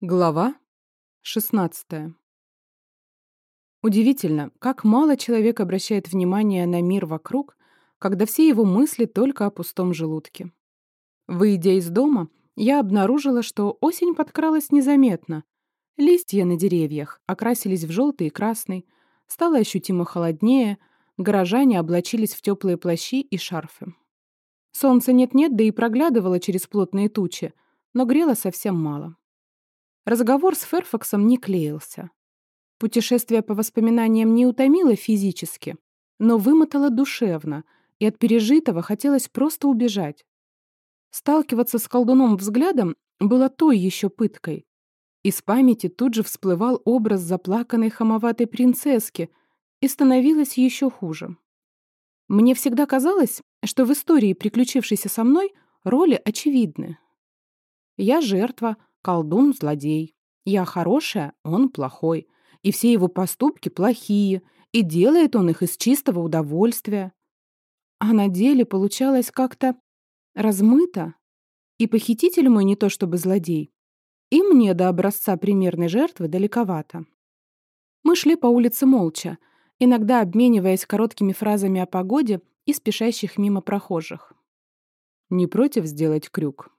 Глава 16. Удивительно, как мало человек обращает внимание на мир вокруг, когда все его мысли только о пустом желудке. Выйдя из дома, я обнаружила, что осень подкралась незаметно. Листья на деревьях окрасились в желтый и красный, стало ощутимо холоднее, горожане облачились в теплые плащи и шарфы. Солнца нет-нет, да и проглядывало через плотные тучи, но грело совсем мало. Разговор с Ферфаксом не клеился. Путешествие по воспоминаниям не утомило физически, но вымотало душевно, и от пережитого хотелось просто убежать. Сталкиваться с колдуном взглядом было той еще пыткой. Из памяти тут же всплывал образ заплаканной хамоватой принцесски, и становилось еще хуже. Мне всегда казалось, что в истории, приключившейся со мной, роли очевидны. Я жертва, колдун — злодей. Я хорошая, он плохой. И все его поступки плохие, и делает он их из чистого удовольствия. А на деле получалось как-то размыто. И похититель мой не то чтобы злодей. И мне до образца примерной жертвы далековато. Мы шли по улице молча, иногда обмениваясь короткими фразами о погоде и спешащих мимо прохожих. «Не против сделать крюк?»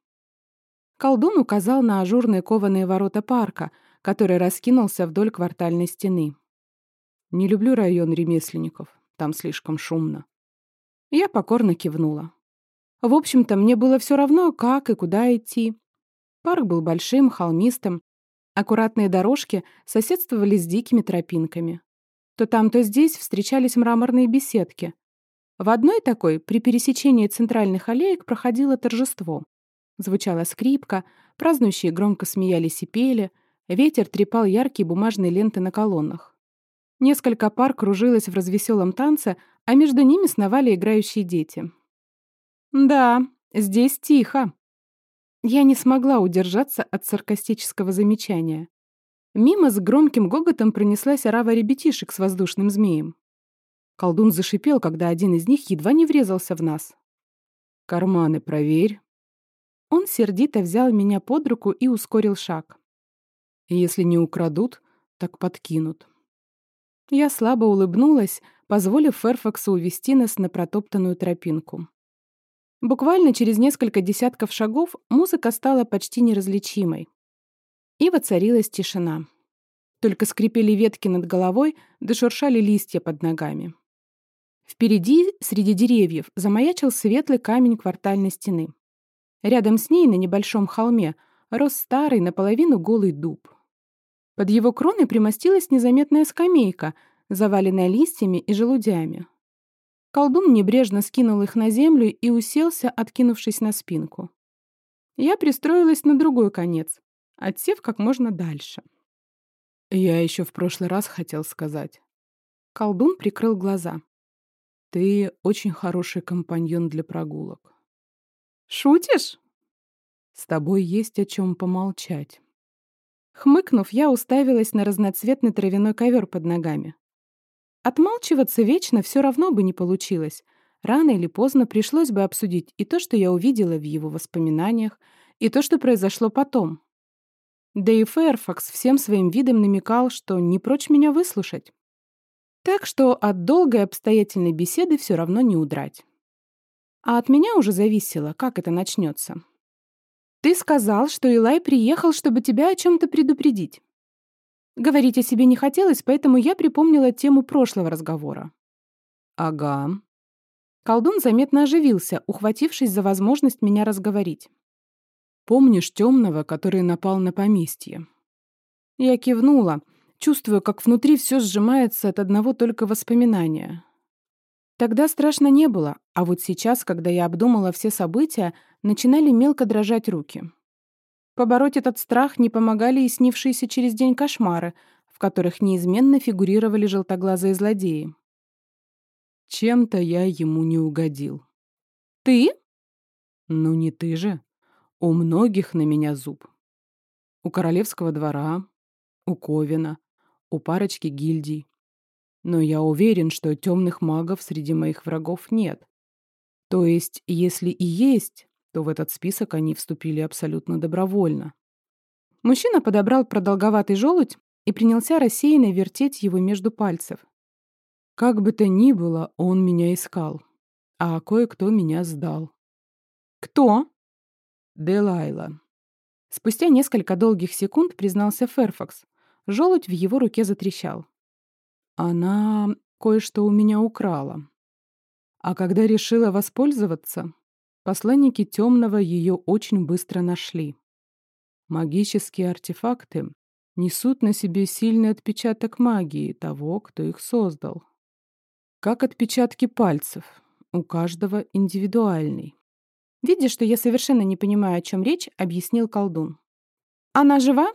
Колдун указал на ажурные кованые ворота парка, который раскинулся вдоль квартальной стены. «Не люблю район ремесленников. Там слишком шумно». Я покорно кивнула. В общем-то, мне было все равно, как и куда идти. Парк был большим, холмистым. Аккуратные дорожки соседствовали с дикими тропинками. То там, то здесь встречались мраморные беседки. В одной такой, при пересечении центральных аллеек, проходило торжество. Звучала скрипка, празднующие громко смеялись и пели, ветер трепал яркие бумажные ленты на колоннах. Несколько пар кружилось в развеселом танце, а между ними сновали играющие дети. «Да, здесь тихо». Я не смогла удержаться от саркастического замечания. Мимо с громким гоготом пронеслась орава ребятишек с воздушным змеем. Колдун зашипел, когда один из них едва не врезался в нас. «Карманы проверь», он сердито взял меня под руку и ускорил шаг. Если не украдут, так подкинут. Я слабо улыбнулась, позволив Ферфаксу увести нас на протоптанную тропинку. Буквально через несколько десятков шагов музыка стала почти неразличимой. И воцарилась тишина. Только скрипели ветки над головой, да шуршали листья под ногами. Впереди, среди деревьев, замаячил светлый камень квартальной стены. Рядом с ней, на небольшом холме, рос старый, наполовину голый дуб. Под его кроной примостилась незаметная скамейка, заваленная листьями и желудями. Колдун небрежно скинул их на землю и уселся, откинувшись на спинку. Я пристроилась на другой конец, отсев как можно дальше. Я еще в прошлый раз хотел сказать. Колдун прикрыл глаза. Ты очень хороший компаньон для прогулок. Шутишь? С тобой есть о чем помолчать. Хмыкнув, я уставилась на разноцветный травяной ковер под ногами. Отмалчиваться вечно все равно бы не получилось. Рано или поздно пришлось бы обсудить и то, что я увидела в его воспоминаниях, и то, что произошло потом. Да и Фэрфакс всем своим видом намекал, что не прочь меня выслушать. Так что от долгой обстоятельной беседы все равно не удрать. А от меня уже зависело, как это начнется. Ты сказал, что Илай приехал, чтобы тебя о чем-то предупредить. Говорить о себе не хотелось, поэтому я припомнила тему прошлого разговора. Ага. Колдун заметно оживился, ухватившись за возможность меня разговорить. Помнишь темного, который напал на поместье? Я кивнула, чувствуя, как внутри все сжимается от одного только воспоминания. Тогда страшно не было, а вот сейчас, когда я обдумала все события, начинали мелко дрожать руки. Побороть этот страх не помогали и снившиеся через день кошмары, в которых неизменно фигурировали желтоглазые злодеи. Чем-то я ему не угодил. «Ты?» «Ну не ты же. У многих на меня зуб. У королевского двора, у Ковина, у парочки гильдий. Но я уверен, что темных магов среди моих врагов нет. То есть, если и есть, то в этот список они вступили абсолютно добровольно. Мужчина подобрал продолговатый желудь и принялся рассеянно вертеть его между пальцев. Как бы то ни было, он меня искал, а кое-кто меня сдал. «Кто?» «Делайла». Спустя несколько долгих секунд признался Ферфакс. Желудь в его руке затрещал. Она кое-что у меня украла. А когда решила воспользоваться, посланники темного ее очень быстро нашли. Магические артефакты несут на себе сильный отпечаток магии того, кто их создал. Как отпечатки пальцев, у каждого индивидуальный. Видя, что я совершенно не понимаю, о чем речь, объяснил колдун. «Она жива?»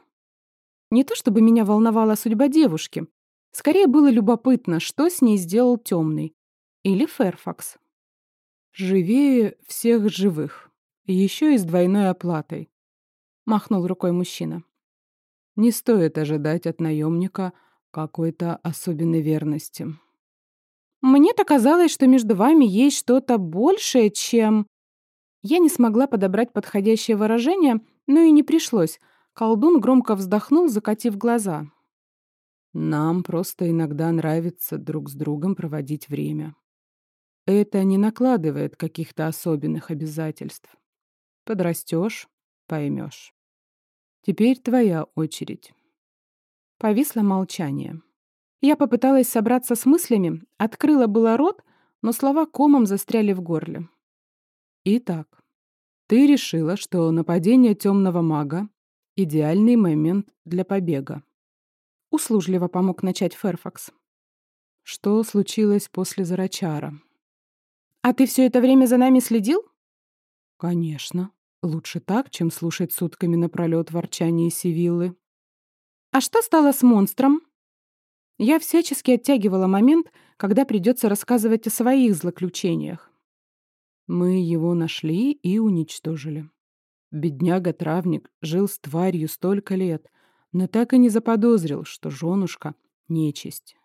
Не то чтобы меня волновала судьба девушки. Скорее было любопытно, что с ней сделал темный. Или Ферфакс. «Живее всех живых. Еще и с двойной оплатой», — махнул рукой мужчина. «Не стоит ожидать от наемника какой-то особенной верности». «Мне-то казалось, что между вами есть что-то большее, чем...» Я не смогла подобрать подходящее выражение, но и не пришлось. Колдун громко вздохнул, закатив глаза. «Нам просто иногда нравится друг с другом проводить время. Это не накладывает каких-то особенных обязательств. Подрастешь — поймешь. Теперь твоя очередь». Повисло молчание. Я попыталась собраться с мыслями, открыла было рот, но слова комом застряли в горле. Итак, ты решила, что нападение темного мага — идеальный момент для побега. Услужливо помог начать Ферфакс. Что случилось после Зарачара? А ты все это время за нами следил? Конечно. Лучше так, чем слушать сутками напролет ворчание Сивиллы. А что стало с монстром? Я всячески оттягивала момент, когда придется рассказывать о своих злоключениях. Мы его нашли и уничтожили. Бедняга-травник жил с тварью столько лет, но так и не заподозрил, что женушка — нечисть.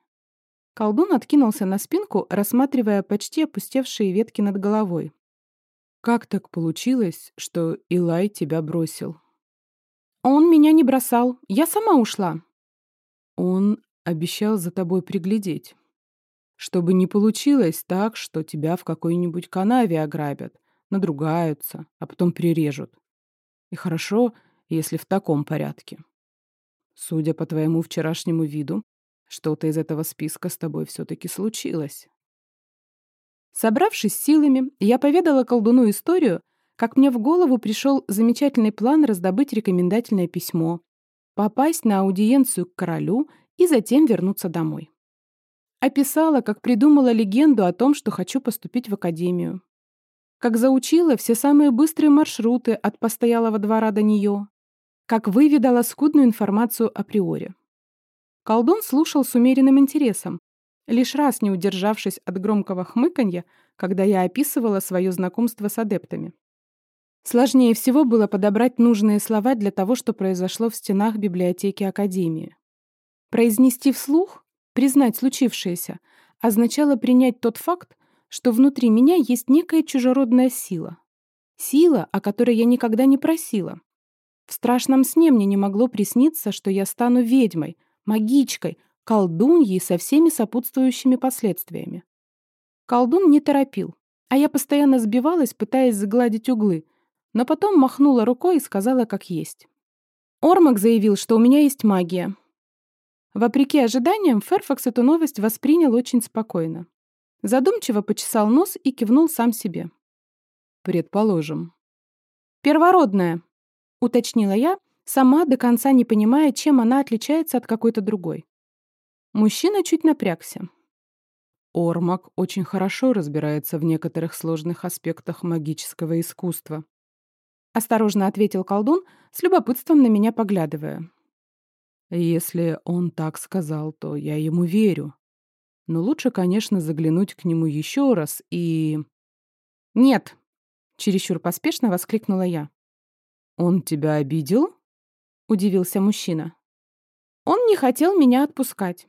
Колдун откинулся на спинку, рассматривая почти опустевшие ветки над головой. «Как так получилось, что Илай тебя бросил?» «Он меня не бросал. Я сама ушла». «Он обещал за тобой приглядеть» чтобы не получилось так, что тебя в какой-нибудь канаве ограбят, надругаются, а потом прирежут. И хорошо, если в таком порядке. Судя по твоему вчерашнему виду, что-то из этого списка с тобой все-таки случилось. Собравшись силами, я поведала колдуну историю, как мне в голову пришел замечательный план раздобыть рекомендательное письмо, попасть на аудиенцию к королю и затем вернуться домой. Описала, как придумала легенду о том, что хочу поступить в академию. Как заучила все самые быстрые маршруты от постоялого двора до нее. Как выведала скудную информацию априори. Колдун слушал с умеренным интересом, лишь раз не удержавшись от громкого хмыканья, когда я описывала свое знакомство с адептами. Сложнее всего было подобрать нужные слова для того, что произошло в стенах библиотеки Академии. Произнести вслух Признать случившееся означало принять тот факт, что внутри меня есть некая чужеродная сила. Сила, о которой я никогда не просила. В страшном сне мне не могло присниться, что я стану ведьмой, магичкой, колдуньей со всеми сопутствующими последствиями. Колдун не торопил, а я постоянно сбивалась, пытаясь загладить углы, но потом махнула рукой и сказала, как есть. Ормак заявил, что у меня есть магия, Вопреки ожиданиям, Ферфакс эту новость воспринял очень спокойно. Задумчиво почесал нос и кивнул сам себе. «Предположим». «Первородная», — уточнила я, сама до конца не понимая, чем она отличается от какой-то другой. Мужчина чуть напрягся. Ормак очень хорошо разбирается в некоторых сложных аспектах магического искусства. Осторожно ответил колдун, с любопытством на меня поглядывая. Если он так сказал, то я ему верю. Но лучше, конечно, заглянуть к нему еще раз и... «Нет!» — чересчур поспешно воскликнула я. «Он тебя обидел?» — удивился мужчина. «Он не хотел меня отпускать».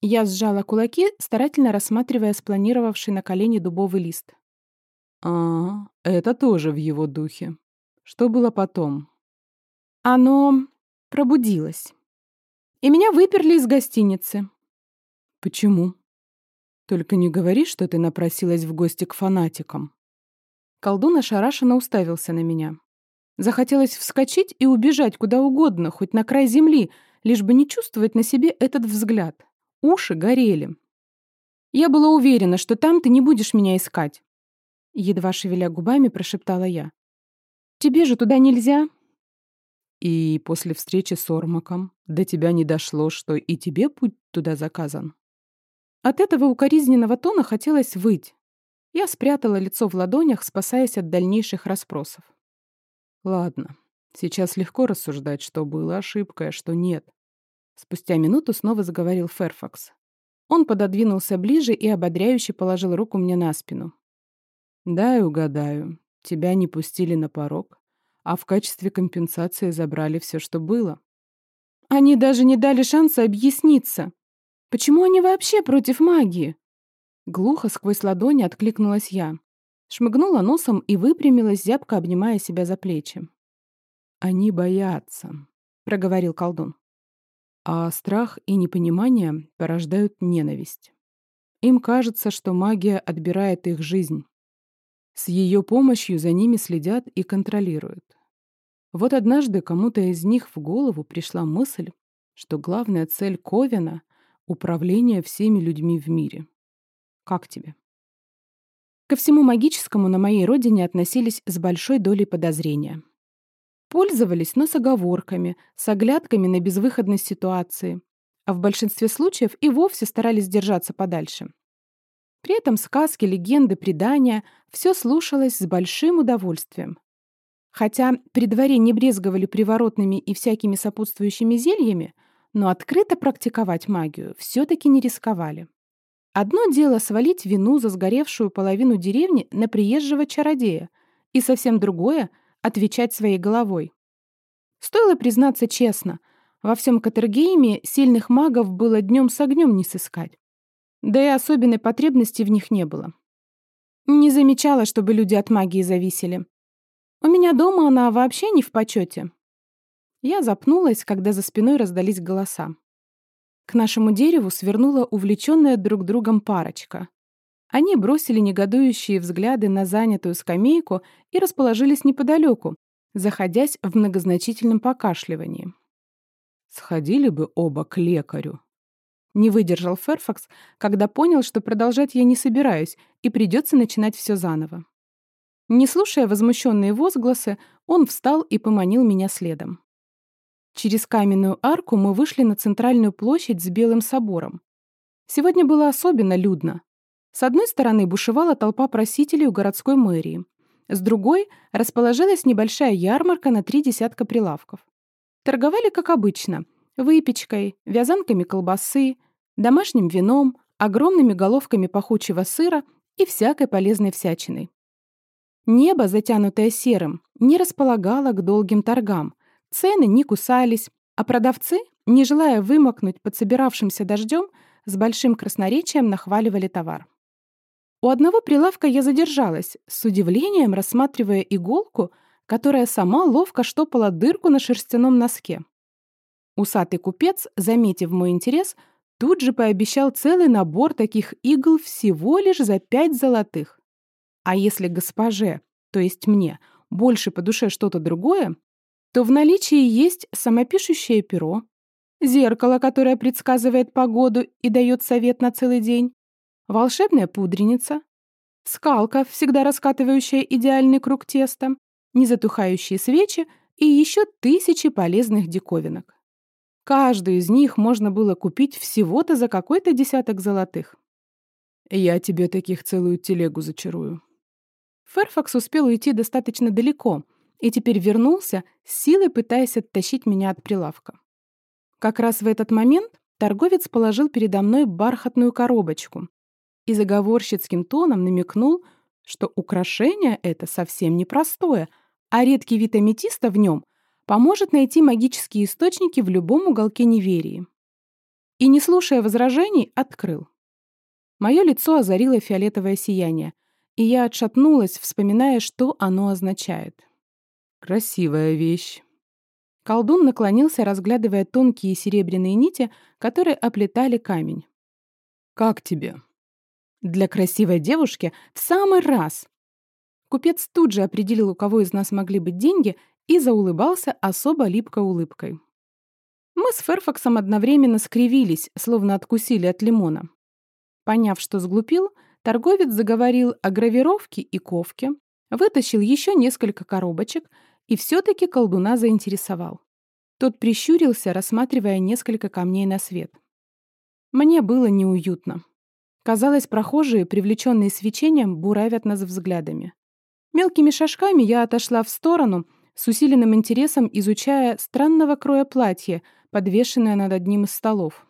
Я сжала кулаки, старательно рассматривая спланировавший на колени дубовый лист. «А, это тоже в его духе. Что было потом?» Оно пробудилось. И меня выперли из гостиницы. Почему? Только не говори, что ты напросилась в гости к фанатикам. Колдун ошарашенно уставился на меня. Захотелось вскочить и убежать куда угодно, хоть на край земли, лишь бы не чувствовать на себе этот взгляд. Уши горели. Я была уверена, что там ты не будешь меня искать. Едва шевеля губами, прошептала я. Тебе же туда нельзя. И после встречи с Ормаком до тебя не дошло, что и тебе путь туда заказан. От этого укоризненного тона хотелось выть. Я спрятала лицо в ладонях, спасаясь от дальнейших расспросов. Ладно, сейчас легко рассуждать, что было ошибкой, а что нет. Спустя минуту снова заговорил Ферфакс. Он пододвинулся ближе и ободряюще положил руку мне на спину. «Дай угадаю. Тебя не пустили на порог, а в качестве компенсации забрали все, что было». «Они даже не дали шанса объясниться. Почему они вообще против магии?» Глухо сквозь ладони откликнулась я. Шмыгнула носом и выпрямилась, зябко обнимая себя за плечи. «Они боятся», — проговорил колдун. А страх и непонимание порождают ненависть. Им кажется, что магия отбирает их жизнь. С ее помощью за ними следят и контролируют. Вот однажды кому-то из них в голову пришла мысль, что главная цель Ковина — управление всеми людьми в мире. Как тебе? Ко всему магическому на моей родине относились с большой долей подозрения. Пользовались, но с оговорками, с оглядками на безвыходность ситуации, а в большинстве случаев и вовсе старались держаться подальше. При этом сказки, легенды, предания — все слушалось с большим удовольствием. Хотя при дворе не брезговали приворотными и всякими сопутствующими зельями, но открыто практиковать магию все-таки не рисковали. Одно дело свалить вину за сгоревшую половину деревни на приезжего чародея, и совсем другое — отвечать своей головой. Стоило признаться честно, во всем Катергейме сильных магов было днем с огнем не сыскать. Да и особенной потребности в них не было. Не замечала, чтобы люди от магии зависели. У меня дома она вообще не в почете. Я запнулась, когда за спиной раздались голоса. К нашему дереву свернула увлеченная друг другом парочка. Они бросили негодующие взгляды на занятую скамейку и расположились неподалеку, заходясь в многозначительном покашливании. «Сходили бы оба к лекарю», не выдержал Ферфакс, когда понял, что продолжать я не собираюсь и придется начинать все заново. Не слушая возмущенные возгласы, он встал и поманил меня следом. Через каменную арку мы вышли на центральную площадь с Белым собором. Сегодня было особенно людно. С одной стороны бушевала толпа просителей у городской мэрии. С другой расположилась небольшая ярмарка на три десятка прилавков. Торговали, как обычно, выпечкой, вязанками колбасы, домашним вином, огромными головками пахучего сыра и всякой полезной всячиной. Небо, затянутое серым, не располагало к долгим торгам, Цены не кусались, а продавцы, не желая вымокнуть под собиравшимся дождем, с большим красноречием нахваливали товар. У одного прилавка я задержалась, с удивлением рассматривая иголку, которая сама ловко штопала дырку на шерстяном носке. Усатый купец, заметив мой интерес, тут же пообещал целый набор таких игл всего лишь за пять золотых. А если госпоже, то есть мне, больше по душе что-то другое, то в наличии есть самопишущее перо, зеркало, которое предсказывает погоду и дает совет на целый день, волшебная пудреница, скалка, всегда раскатывающая идеальный круг теста, незатухающие свечи и еще тысячи полезных диковинок. Каждую из них можно было купить всего-то за какой-то десяток золотых. «Я тебе таких целую телегу зачарую». Ферфакс успел уйти достаточно далеко, и теперь вернулся, с силой пытаясь оттащить меня от прилавка. Как раз в этот момент торговец положил передо мной бархатную коробочку и заговорщицким тоном намекнул, что украшение это совсем непростое, а редкий вид аметиста в нем поможет найти магические источники в любом уголке неверии. И, не слушая возражений, открыл. Мое лицо озарило фиолетовое сияние, и я отшатнулась, вспоминая, что оно означает. Красивая вещь. Колдун наклонился, разглядывая тонкие серебряные нити, которые оплетали камень. «Как тебе?» «Для красивой девушки в самый раз!» Купец тут же определил, у кого из нас могли быть деньги, и заулыбался особо липкой улыбкой. Мы с Ферфаксом одновременно скривились, словно откусили от лимона. Поняв, что сглупил, торговец заговорил о гравировке и ковке, вытащил еще несколько коробочек и все-таки колдуна заинтересовал. Тот прищурился, рассматривая несколько камней на свет. Мне было неуютно. Казалось, прохожие, привлеченные свечением, буравят нас взглядами. Мелкими шажками я отошла в сторону, с усиленным интересом изучая странного кроя платье, подвешенное над одним из столов.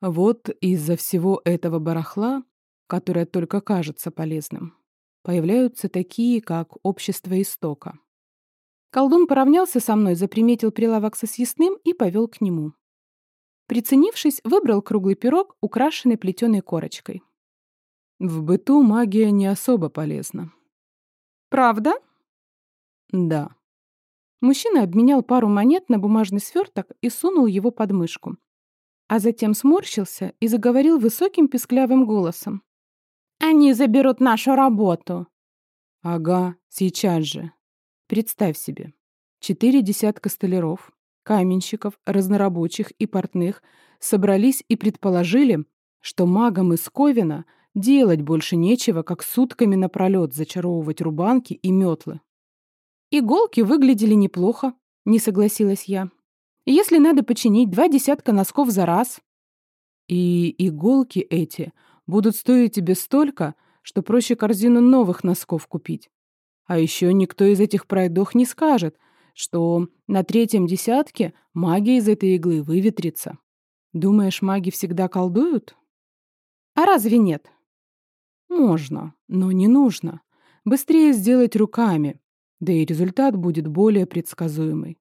Вот из-за всего этого барахла, которое только кажется полезным, появляются такие, как общество истока. Колдун поравнялся со мной, заприметил прилавок со съестным и повел к нему. Приценившись, выбрал круглый пирог, украшенный плетеной корочкой. В быту магия не особо полезна. «Правда?» «Да». Мужчина обменял пару монет на бумажный сверток и сунул его под мышку. А затем сморщился и заговорил высоким песклявым голосом. «Они заберут нашу работу!» «Ага, сейчас же. Представь себе. Четыре десятка столяров, каменщиков, разнорабочих и портных собрались и предположили, что магам из Ковина делать больше нечего, как сутками напролет зачаровывать рубанки и метлы. «Иголки выглядели неплохо», — не согласилась я. «Если надо починить два десятка носков за раз...» «И иголки эти будут стоить тебе столько, что проще корзину новых носков купить. А еще никто из этих пройдох не скажет, что на третьем десятке магия из этой иглы выветрится. Думаешь, маги всегда колдуют? А разве нет? Можно, но не нужно. Быстрее сделать руками, да и результат будет более предсказуемый.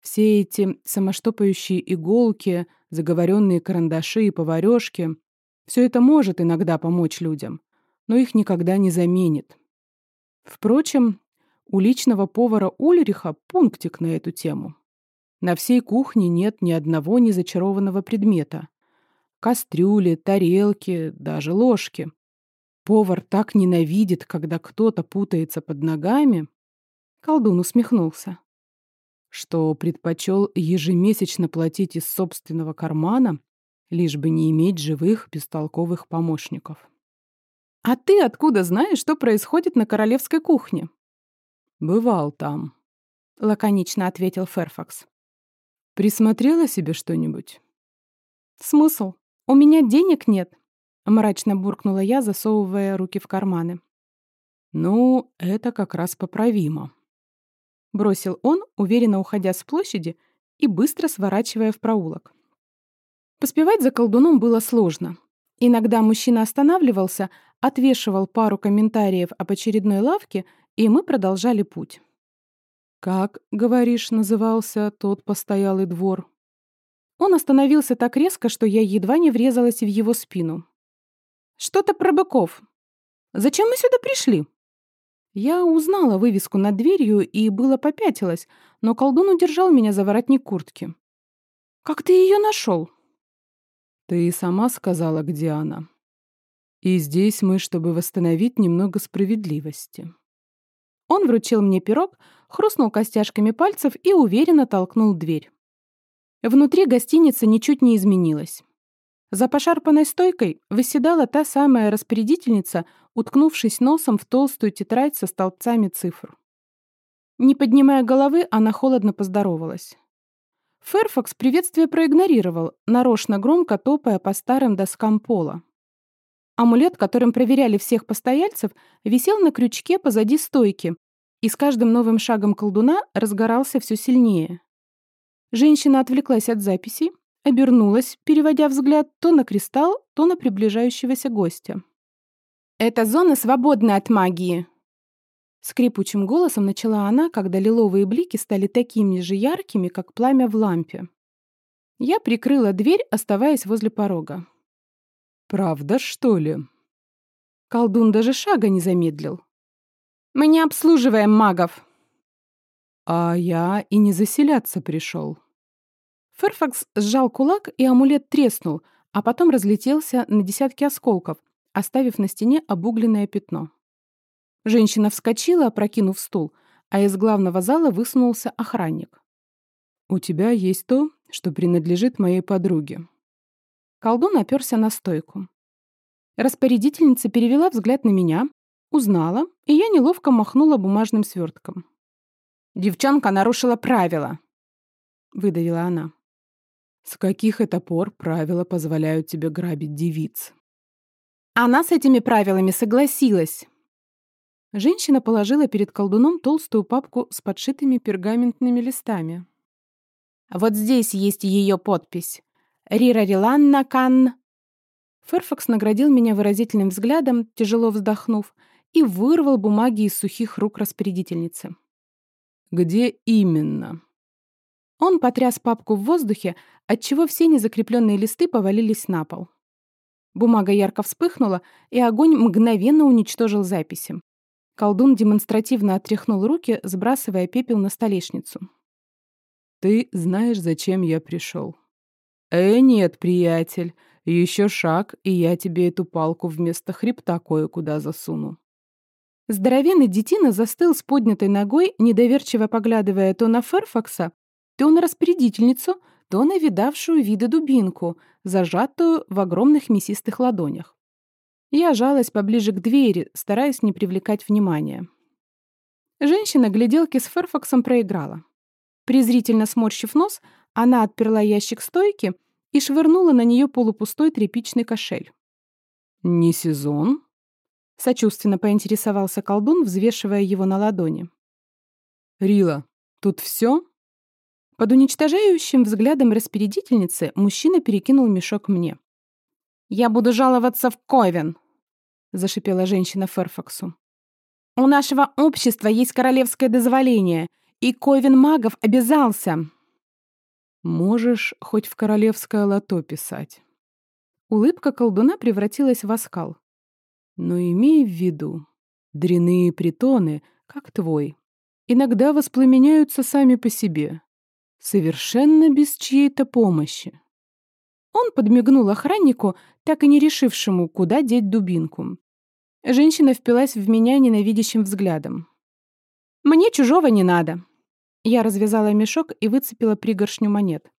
Все эти самоштопающие иголки, заговоренные карандаши и поварешки — все это может иногда помочь людям, но их никогда не заменит. Впрочем, у личного повара Ульриха пунктик на эту тему. На всей кухне нет ни одного незачарованного предмета. Кастрюли, тарелки, даже ложки. Повар так ненавидит, когда кто-то путается под ногами. Колдун усмехнулся. Что предпочел ежемесячно платить из собственного кармана, лишь бы не иметь живых, бестолковых помощников. «А ты откуда знаешь, что происходит на королевской кухне?» «Бывал там», — лаконично ответил Ферфакс. «Присмотрела себе что-нибудь?» «Смысл? У меня денег нет», — мрачно буркнула я, засовывая руки в карманы. «Ну, это как раз поправимо», — бросил он, уверенно уходя с площади и быстро сворачивая в проулок. Поспевать за колдуном было сложно. Иногда мужчина останавливался, отвешивал пару комментариев об очередной лавке и мы продолжали путь. «Как, говоришь, назывался тот постоялый двор?» Он остановился так резко, что я едва не врезалась в его спину. «Что-то про быков. Зачем мы сюда пришли?» Я узнала вывеску над дверью и было попятилась, но колдун удержал меня за воротник куртки. «Как ты ее нашел?» «Ты сама сказала, где она. И здесь мы, чтобы восстановить немного справедливости». Он вручил мне пирог, хрустнул костяшками пальцев и уверенно толкнул дверь. Внутри гостиница ничуть не изменилась. За пошарпанной стойкой выседала та самая распорядительница, уткнувшись носом в толстую тетрадь со столбцами цифр. Не поднимая головы, она холодно поздоровалась. Ферфакс приветствие проигнорировал, нарочно громко топая по старым доскам пола. Амулет, которым проверяли всех постояльцев, висел на крючке позади стойки, и с каждым новым шагом колдуна разгорался все сильнее. Женщина отвлеклась от записей, обернулась, переводя взгляд то на кристалл, то на приближающегося гостя. «Эта зона свободна от магии!» Скрипучим голосом начала она, когда лиловые блики стали такими же яркими, как пламя в лампе. Я прикрыла дверь, оставаясь возле порога. «Правда, что ли?» Колдун даже шага не замедлил. «Мы не обслуживаем магов!» А я и не заселяться пришел. Ферфакс сжал кулак, и амулет треснул, а потом разлетелся на десятки осколков, оставив на стене обугленное пятно. Женщина вскочила, опрокинув стул, а из главного зала высунулся охранник. «У тебя есть то, что принадлежит моей подруге». Колдун оперся на стойку. Распорядительница перевела взгляд на меня, узнала, и я неловко махнула бумажным свертком. «Девчонка нарушила правила», — выдавила она. «С каких это пор правила позволяют тебе грабить девиц?» Она с этими правилами согласилась. Женщина положила перед колдуном толстую папку с подшитыми пергаментными листами. Вот здесь есть ее подпись. Рира Риланна Кан. Ферфакс наградил меня выразительным взглядом, тяжело вздохнув, и вырвал бумаги из сухих рук распорядительницы. «Где именно?» Он потряс папку в воздухе, отчего все незакрепленные листы повалились на пол. Бумага ярко вспыхнула, и огонь мгновенно уничтожил записи. Колдун демонстративно отряхнул руки, сбрасывая пепел на столешницу. Ты знаешь, зачем я пришел. Э, нет, приятель, еще шаг, и я тебе эту палку вместо хребта кое-куда засуну. Здоровенный детина застыл с поднятой ногой, недоверчиво поглядывая то на Ферфакса, то на распорядительницу, то на видавшую виды дубинку, зажатую в огромных мясистых ладонях. Я жалась поближе к двери, стараясь не привлекать внимания. Женщина гляделки с Ферфаксом проиграла. Презрительно сморщив нос, она отперла ящик стойки и швырнула на нее полупустой тряпичный кошель. «Не сезон?» — сочувственно поинтересовался колдун, взвешивая его на ладони. «Рила, тут все?» Под уничтожающим взглядом распорядительницы мужчина перекинул мешок мне. «Я буду жаловаться в Ковен!» — зашипела женщина Ферфаксу. «У нашего общества есть королевское дозволение — и Ковен магов обязался. Можешь хоть в королевское лото писать. Улыбка колдуна превратилась в оскал. Но имей в виду, дряные притоны, как твой, иногда воспламеняются сами по себе, совершенно без чьей-то помощи. Он подмигнул охраннику, так и не решившему, куда деть дубинку. Женщина впилась в меня ненавидящим взглядом. «Мне чужого не надо. Я развязала мешок и выцепила пригоршню монет.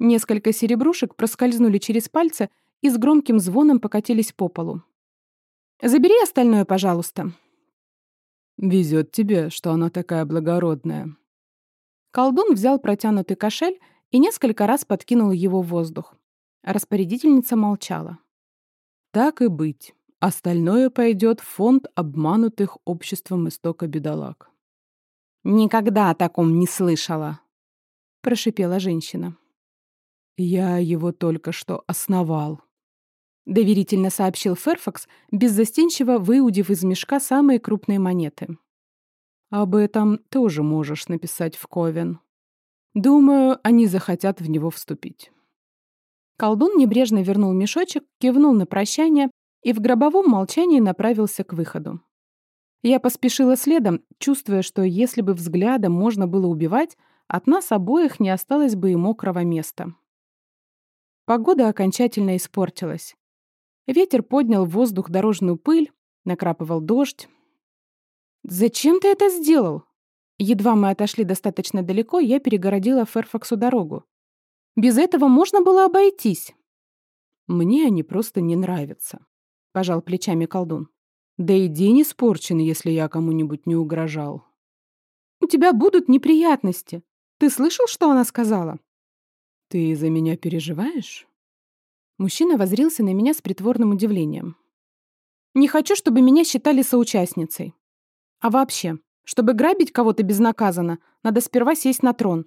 Несколько серебрушек проскользнули через пальцы и с громким звоном покатились по полу. «Забери остальное, пожалуйста». «Везет тебе, что она такая благородная». Колдун взял протянутый кошель и несколько раз подкинул его в воздух. Распорядительница молчала. «Так и быть. Остальное пойдет в фонд обманутых обществом истока бедолаг». «Никогда о таком не слышала», — прошипела женщина. «Я его только что основал», — доверительно сообщил Ферфакс, беззастенчиво выудив из мешка самые крупные монеты. «Об этом тоже можешь написать в Ковен. Думаю, они захотят в него вступить». Колдун небрежно вернул мешочек, кивнул на прощание и в гробовом молчании направился к выходу. Я поспешила следом, чувствуя, что если бы взглядом можно было убивать, от нас обоих не осталось бы и мокрого места. Погода окончательно испортилась. Ветер поднял в воздух дорожную пыль, накрапывал дождь. «Зачем ты это сделал?» Едва мы отошли достаточно далеко, я перегородила Ферфаксу дорогу. «Без этого можно было обойтись». «Мне они просто не нравятся», — пожал плечами колдун. Да и день испорчен, если я кому-нибудь не угрожал. У тебя будут неприятности. Ты слышал, что она сказала? Ты за меня переживаешь? Мужчина возрился на меня с притворным удивлением. Не хочу, чтобы меня считали соучастницей. А вообще, чтобы грабить кого-то безнаказанно, надо сперва сесть на трон.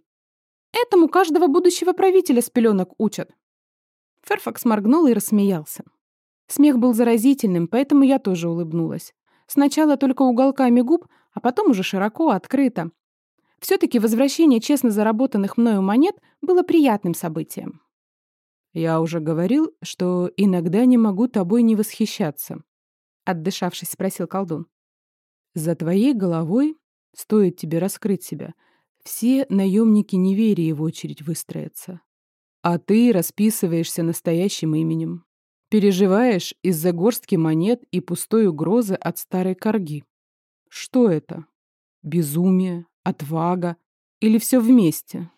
Этому каждого будущего правителя с пеленок учат. Ферфакс моргнул и рассмеялся. Смех был заразительным, поэтому я тоже улыбнулась. Сначала только уголками губ, а потом уже широко, открыто. Все-таки возвращение честно заработанных мною монет было приятным событием. «Я уже говорил, что иногда не могу тобой не восхищаться», — отдышавшись, спросил колдун. «За твоей головой Стоит тебе раскрыть себя. Все наемники неверия в очередь выстроятся. А ты расписываешься настоящим именем. Переживаешь из-за горстки монет и пустой угрозы от старой корги. Что это? Безумие? Отвага? Или все вместе?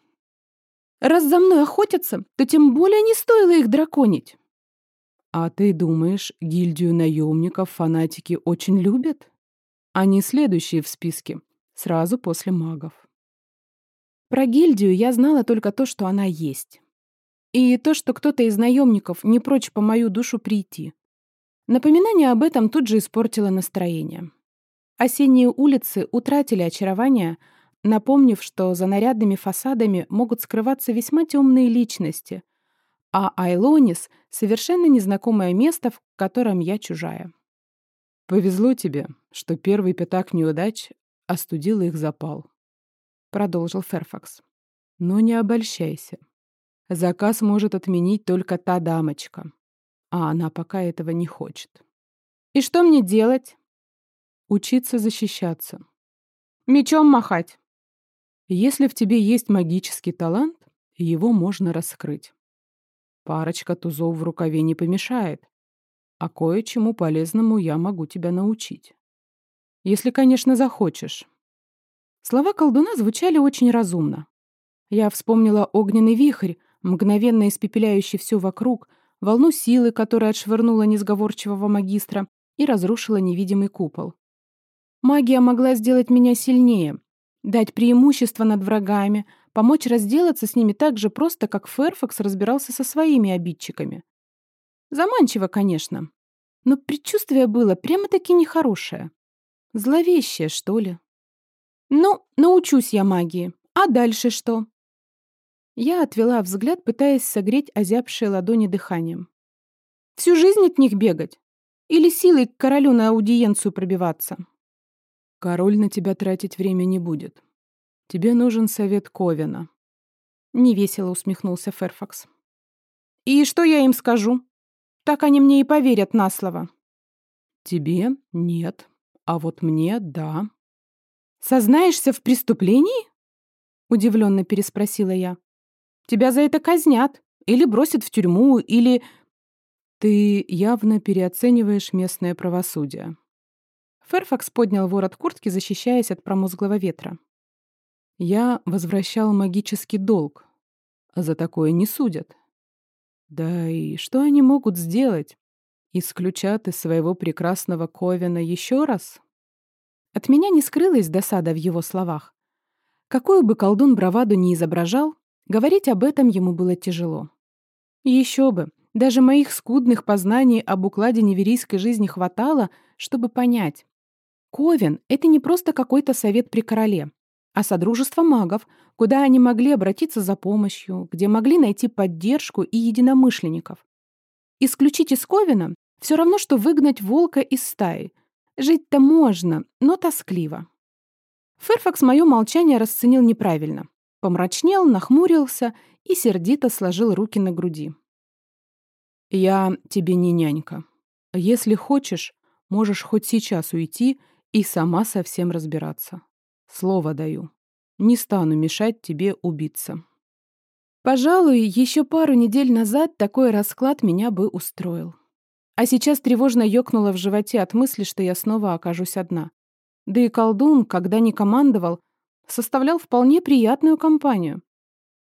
Раз за мной охотятся, то тем более не стоило их драконить. А ты думаешь, гильдию наемников фанатики очень любят? Они следующие в списке, сразу после магов. Про гильдию я знала только то, что она есть. И то, что кто-то из наемников не прочь по мою душу прийти. Напоминание об этом тут же испортило настроение. Осенние улицы утратили очарование, напомнив, что за нарядными фасадами могут скрываться весьма темные личности, а Айлонис — совершенно незнакомое место, в котором я чужая. «Повезло тебе, что первый пятак неудач остудил их запал», — продолжил Ферфакс. «Но не обольщайся. Заказ может отменить только та дамочка, а она пока этого не хочет». «И что мне делать?» «Учиться защищаться». «Мечом махать». «Если в тебе есть магический талант, его можно раскрыть. Парочка тузов в рукаве не помешает. А кое-чему полезному я могу тебя научить. Если, конечно, захочешь. Слова колдуна звучали очень разумно. Я вспомнила огненный вихрь, мгновенно испепеляющий все вокруг, волну силы, которая отшвырнула несговорчивого магистра и разрушила невидимый купол. Магия могла сделать меня сильнее, дать преимущество над врагами, Помочь разделаться с ними так же просто, как Ферфакс разбирался со своими обидчиками. Заманчиво, конечно. Но предчувствие было прямо-таки нехорошее. Зловещее, что ли. Ну, научусь я магии. А дальше что? Я отвела взгляд, пытаясь согреть озябшие ладони дыханием. Всю жизнь от них бегать? Или силой к королю на аудиенцию пробиваться? Король на тебя тратить время не будет. Тебе нужен совет Ковина. Невесело усмехнулся Ферфакс. И что я им скажу? Так они мне и поверят на слово. Тебе нет, а вот мне да. Сознаешься в преступлении? Удивленно переспросила я. Тебя за это казнят. Или бросят в тюрьму, или... Ты явно переоцениваешь местное правосудие. Ферфакс поднял ворот куртки, защищаясь от промозглого ветра. Я возвращал магический долг, а за такое не судят. Да и что они могут сделать? Исключат из своего прекрасного Ковина еще раз? От меня не скрылась досада в его словах. Какую бы колдун браваду ни изображал, говорить об этом ему было тяжело. Еще бы, даже моих скудных познаний об укладе неверийской жизни хватало, чтобы понять. Ковен — это не просто какой-то совет при короле а содружество магов, куда они могли обратиться за помощью, где могли найти поддержку и единомышленников. Исключить из Ковина — все равно, что выгнать волка из стаи. Жить-то можно, но тоскливо. Ферфакс мое молчание расценил неправильно. Помрачнел, нахмурился и сердито сложил руки на груди. «Я тебе не нянька. Если хочешь, можешь хоть сейчас уйти и сама со всем разбираться. Слово даю. Не стану мешать тебе убиться. Пожалуй, еще пару недель назад такой расклад меня бы устроил. А сейчас тревожно ёкнуло в животе от мысли, что я снова окажусь одна. Да и колдун, когда не командовал, составлял вполне приятную компанию.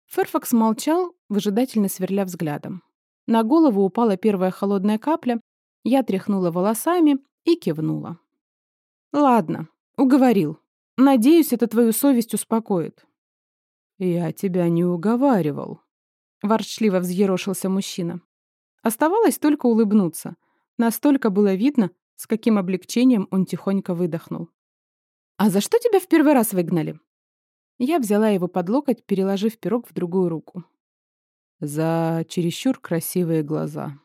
Ферфакс молчал, выжидательно сверля взглядом. На голову упала первая холодная капля, я тряхнула волосами и кивнула. «Ладно, уговорил. Надеюсь, это твою совесть успокоит». «Я тебя не уговаривал», — ворчливо взъерошился мужчина. Оставалось только улыбнуться. Настолько было видно, с каким облегчением он тихонько выдохнул. «А за что тебя в первый раз выгнали?» Я взяла его под локоть, переложив пирог в другую руку. «За чересчур красивые глаза».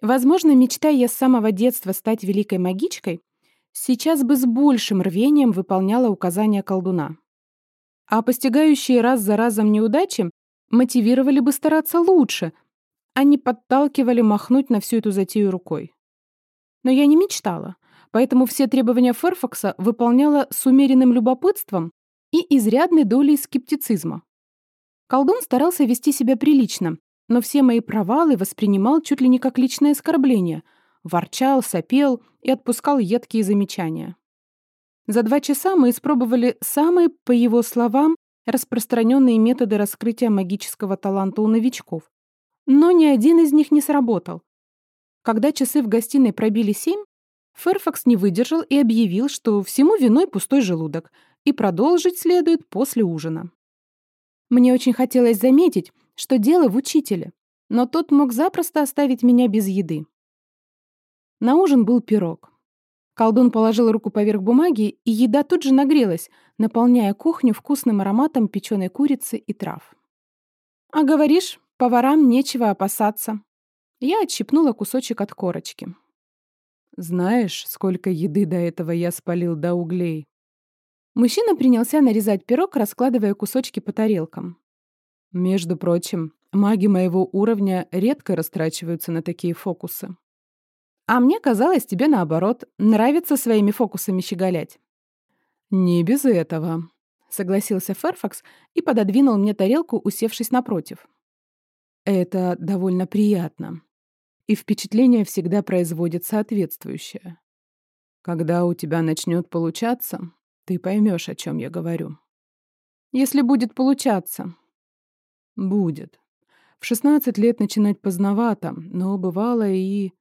Возможно, мечтая я с самого детства стать великой магичкой, сейчас бы с большим рвением выполняла указания колдуна. А постигающие раз за разом неудачи мотивировали бы стараться лучше, а не подталкивали махнуть на всю эту затею рукой. Но я не мечтала, поэтому все требования Ферфакса выполняла с умеренным любопытством и изрядной долей скептицизма. Колдун старался вести себя прилично, но все мои провалы воспринимал чуть ли не как личное оскорбление, ворчал, сопел и отпускал едкие замечания. За два часа мы испробовали самые, по его словам, распространенные методы раскрытия магического таланта у новичков. Но ни один из них не сработал. Когда часы в гостиной пробили семь, Ферфакс не выдержал и объявил, что всему виной пустой желудок, и продолжить следует после ужина. Мне очень хотелось заметить, что дело в учителе, но тот мог запросто оставить меня без еды. На ужин был пирог. Колдун положил руку поверх бумаги, и еда тут же нагрелась, наполняя кухню вкусным ароматом печеной курицы и трав. «А говоришь, поварам нечего опасаться». Я отщипнула кусочек от корочки. «Знаешь, сколько еды до этого я спалил до углей?» Мужчина принялся нарезать пирог, раскладывая кусочки по тарелкам. «Между прочим, маги моего уровня редко растрачиваются на такие фокусы. А мне казалось, тебе наоборот, нравится своими фокусами щеголять. Не без этого, согласился Ферфакс и пододвинул мне тарелку, усевшись напротив. Это довольно приятно. И впечатление всегда производит соответствующее. Когда у тебя начнет получаться, ты поймешь, о чем я говорю. Если будет получаться. Будет. В 16 лет начинать поздновато, но бывало и...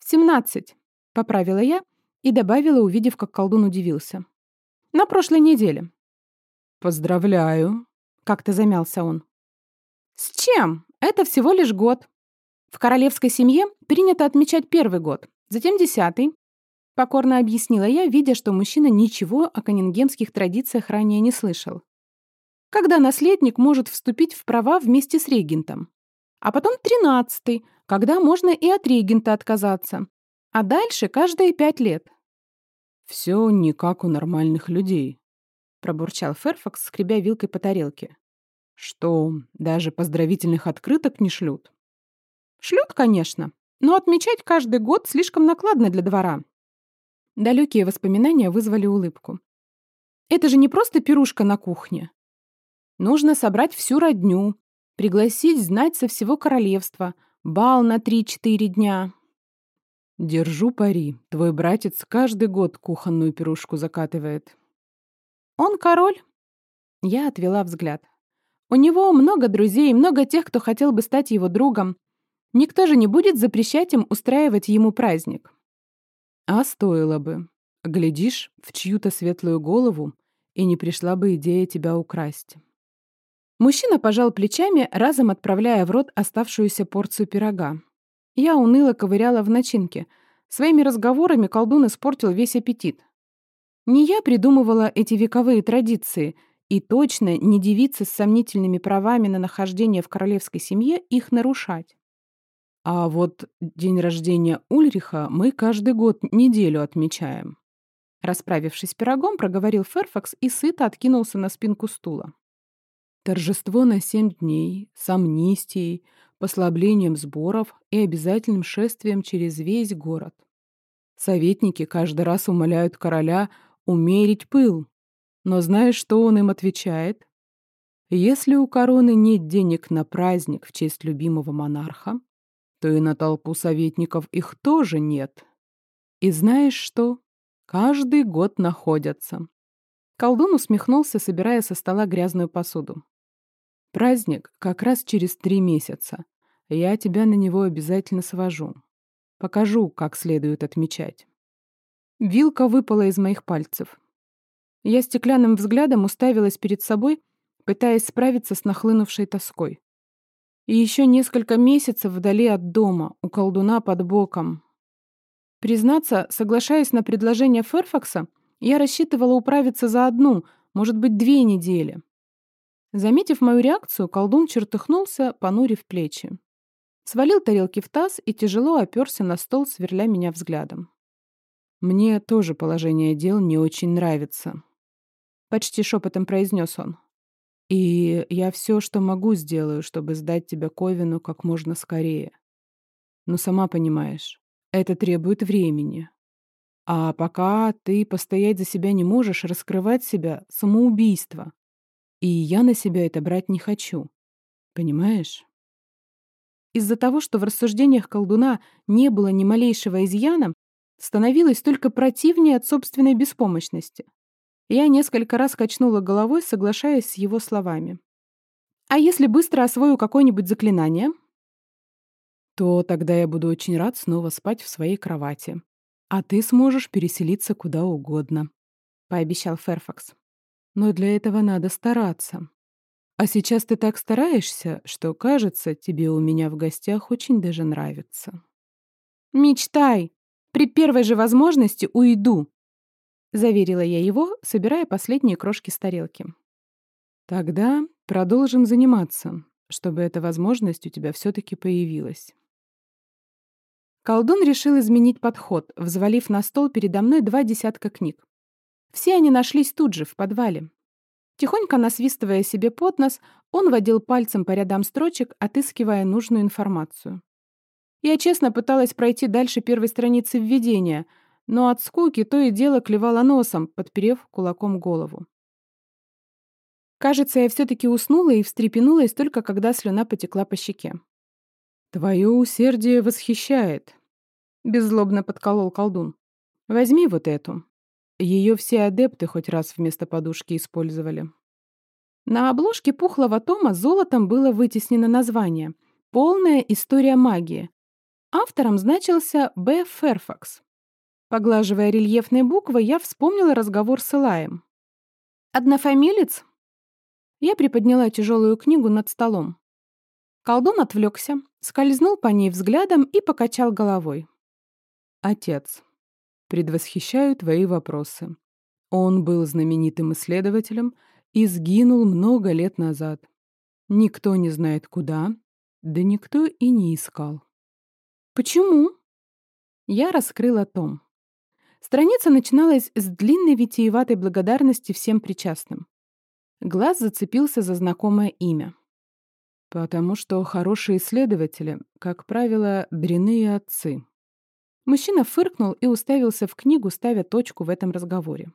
«Семнадцать», — поправила я и добавила, увидев, как колдун удивился. «На прошлой неделе». «Поздравляю», — как-то замялся он. «С чем? Это всего лишь год. В королевской семье принято отмечать первый год, затем десятый». Покорно объяснила я, видя, что мужчина ничего о каннингемских традициях ранее не слышал. Когда наследник может вступить в права вместе с регентом. А потом тринадцатый, когда можно и от регента отказаться. А дальше каждые пять лет. «Все не как у нормальных людей», — пробурчал Ферфакс, скребя вилкой по тарелке. «Что, даже поздравительных открыток не шлют?» «Шлют, конечно, но отмечать каждый год слишком накладно для двора». Далекие воспоминания вызвали улыбку. «Это же не просто пирушка на кухне. Нужно собрать всю родню, пригласить знать со всего королевства — Бал на три-четыре дня. Держу пари. Твой братец каждый год кухонную пирушку закатывает. Он король. Я отвела взгляд. У него много друзей, много тех, кто хотел бы стать его другом. Никто же не будет запрещать им устраивать ему праздник. А стоило бы. Глядишь в чью-то светлую голову, и не пришла бы идея тебя украсть. Мужчина пожал плечами, разом отправляя в рот оставшуюся порцию пирога. Я уныло ковыряла в начинке. Своими разговорами колдун испортил весь аппетит. Не я придумывала эти вековые традиции, и точно не девицы с сомнительными правами на нахождение в королевской семье их нарушать. А вот день рождения Ульриха мы каждый год неделю отмечаем. Расправившись пирогом, проговорил Ферфакс и сыто откинулся на спинку стула. Торжество на семь дней, с амнистией, послаблением сборов и обязательным шествием через весь город. Советники каждый раз умоляют короля умерить пыл. Но знаешь, что он им отвечает? Если у короны нет денег на праздник в честь любимого монарха, то и на толпу советников их тоже нет. И знаешь что? Каждый год находятся. Колдун усмехнулся, собирая со стола грязную посуду. Праздник как раз через три месяца. Я тебя на него обязательно свожу. Покажу, как следует отмечать. Вилка выпала из моих пальцев. Я стеклянным взглядом уставилась перед собой, пытаясь справиться с нахлынувшей тоской. И еще несколько месяцев вдали от дома, у колдуна под боком. Признаться, соглашаясь на предложение Ферфакса, я рассчитывала управиться за одну, может быть, две недели. Заметив мою реакцию, колдун чертыхнулся, понурив плечи. Свалил тарелки в таз и тяжело оперся на стол, сверля меня взглядом. «Мне тоже положение дел не очень нравится», — почти шепотом произнес он. «И я все, что могу, сделаю, чтобы сдать тебя Ковину как можно скорее. Но сама понимаешь, это требует времени. А пока ты постоять за себя не можешь, раскрывать себя — самоубийство. И я на себя это брать не хочу. Понимаешь? Из-за того, что в рассуждениях колдуна не было ни малейшего изъяна, становилось только противнее от собственной беспомощности. Я несколько раз качнула головой, соглашаясь с его словами. «А если быстро освою какое-нибудь заклинание?» «То тогда я буду очень рад снова спать в своей кровати. А ты сможешь переселиться куда угодно», — пообещал Ферфакс. «Но для этого надо стараться. А сейчас ты так стараешься, что, кажется, тебе у меня в гостях очень даже нравится». «Мечтай! При первой же возможности уйду!» — заверила я его, собирая последние крошки с тарелки. «Тогда продолжим заниматься, чтобы эта возможность у тебя все-таки появилась». Колдун решил изменить подход, взвалив на стол передо мной два десятка книг. Все они нашлись тут же, в подвале. Тихонько насвистывая себе под нос, он водил пальцем по рядам строчек, отыскивая нужную информацию. Я честно пыталась пройти дальше первой страницы введения, но от скуки то и дело клевала носом, подперев кулаком голову. Кажется, я все-таки уснула и встрепенулась только когда слюна потекла по щеке. «Твое усердие восхищает», — беззлобно подколол колдун. «Возьми вот эту. Ее все адепты хоть раз вместо подушки использовали». На обложке пухлого тома золотом было вытеснено название «Полная история магии». Автором значился Б. Ферфакс. Поглаживая рельефные буквы, я вспомнила разговор с Илаем. «Однофамилец?» Я приподняла тяжелую книгу над столом. Колдун отвлекся, скользнул по ней взглядом и покачал головой. «Отец, предвосхищаю твои вопросы. Он был знаменитым исследователем и сгинул много лет назад. Никто не знает куда, да никто и не искал». «Почему?» Я раскрыла том. Страница начиналась с длинной витиеватой благодарности всем причастным. Глаз зацепился за знакомое имя. Потому что хорошие исследователи, как правило, дряные отцы. Мужчина фыркнул и уставился в книгу, ставя точку в этом разговоре.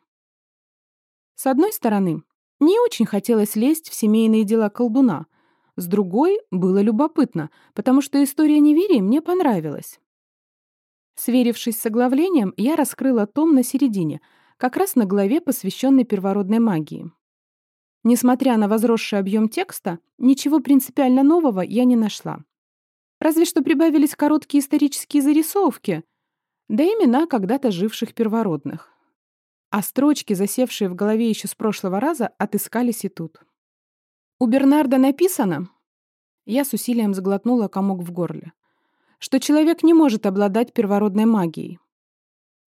С одной стороны, не очень хотелось лезть в семейные дела колдуна. С другой, было любопытно, потому что история неверия мне понравилась. Сверившись с оглавлением, я раскрыла том на середине, как раз на главе, посвященной первородной магии. Несмотря на возросший объем текста, ничего принципиально нового я не нашла. Разве что прибавились короткие исторические зарисовки, да имена когда-то живших первородных. А строчки, засевшие в голове еще с прошлого раза, отыскались и тут. У Бернарда написано, я с усилием сглотнула комок в горле, что человек не может обладать первородной магией.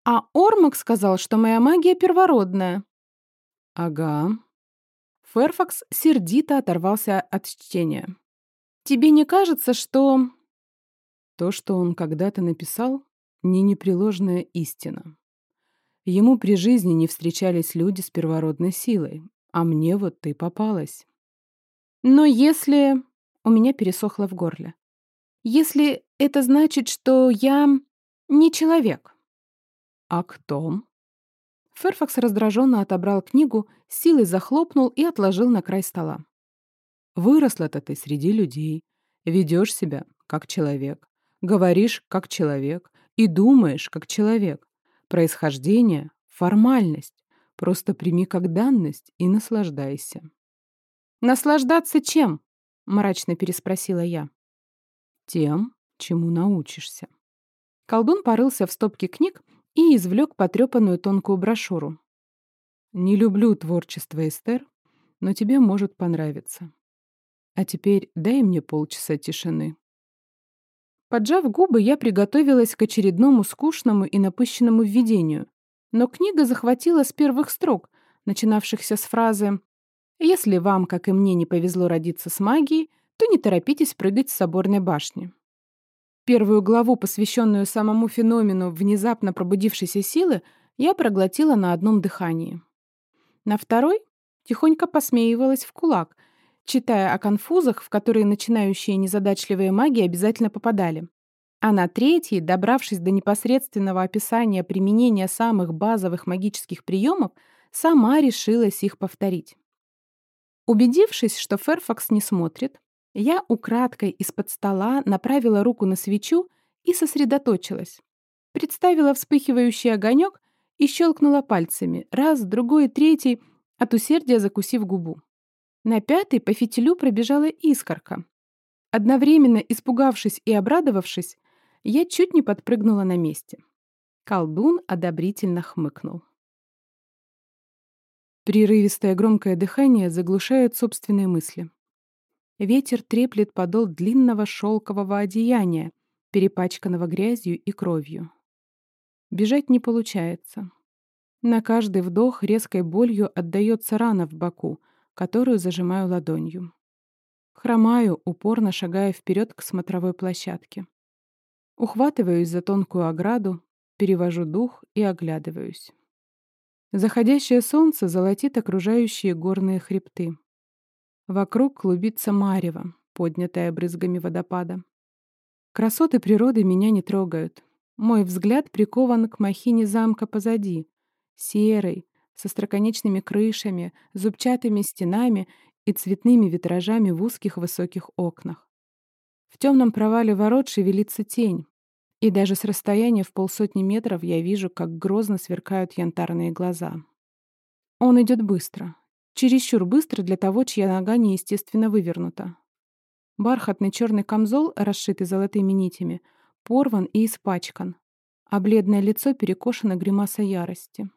А Ормак сказал, что моя магия первородная. Ага, Ферфакс сердито оторвался от чтения. «Тебе не кажется, что...» То, что он когда-то написал, не непреложная истина. Ему при жизни не встречались люди с первородной силой, а мне вот ты попалась. Но если... У меня пересохло в горле. Если это значит, что я не человек. А кто? Ферфакс раздраженно отобрал книгу, силой захлопнул и отложил на край стола. «Выросла-то ты среди людей, ведешь себя как человек, говоришь как человек и думаешь как человек. Происхождение — формальность, просто прими как данность и наслаждайся». «Наслаждаться чем?» — мрачно переспросила я. «Тем, чему научишься». Колдун порылся в стопке книг и извлек потрепанную тонкую брошюру. «Не люблю творчество, Эстер, но тебе может понравиться. А теперь дай мне полчаса тишины». Поджав губы, я приготовилась к очередному скучному и напыщенному введению, но книга захватила с первых строк, начинавшихся с фразы «Если вам, как и мне, не повезло родиться с магией, то не торопитесь прыгать с соборной башни». Первую главу, посвященную самому феномену внезапно пробудившейся силы, я проглотила на одном дыхании. На второй тихонько посмеивалась в кулак, читая о конфузах, в которые начинающие незадачливые маги обязательно попадали. А на третьей, добравшись до непосредственного описания применения самых базовых магических приемов, сама решилась их повторить. Убедившись, что Ферфакс не смотрит, я украдкой из-под стола направила руку на свечу и сосредоточилась. Представила вспыхивающий огонек и щелкнула пальцами, раз, другой, третий, от усердия закусив губу. На пятый по фитилю пробежала искорка. Одновременно испугавшись и обрадовавшись, я чуть не подпрыгнула на месте. Колдун одобрительно хмыкнул. Прерывистое громкое дыхание заглушает собственные мысли. Ветер треплет подол длинного шелкового одеяния, перепачканного грязью и кровью. Бежать не получается. На каждый вдох резкой болью отдается рана в боку, которую зажимаю ладонью. Хромаю, упорно шагая вперед к смотровой площадке. Ухватываюсь за тонкую ограду, перевожу дух и оглядываюсь. Заходящее солнце золотит окружающие горные хребты. Вокруг клубится марево, поднятое брызгами водопада. Красоты природы меня не трогают. Мой взгляд прикован к махине замка позади, серой, со строконечными крышами, зубчатыми стенами и цветными витражами в узких высоких окнах. В темном провале ворот шевелится тень, и даже с расстояния в полсотни метров я вижу, как грозно сверкают янтарные глаза. Он идет быстро. Чересчур быстро для того, чья нога неестественно вывернута. Бархатный черный камзол, расшитый золотыми нитями, порван и испачкан, а бледное лицо перекошено гримасой ярости.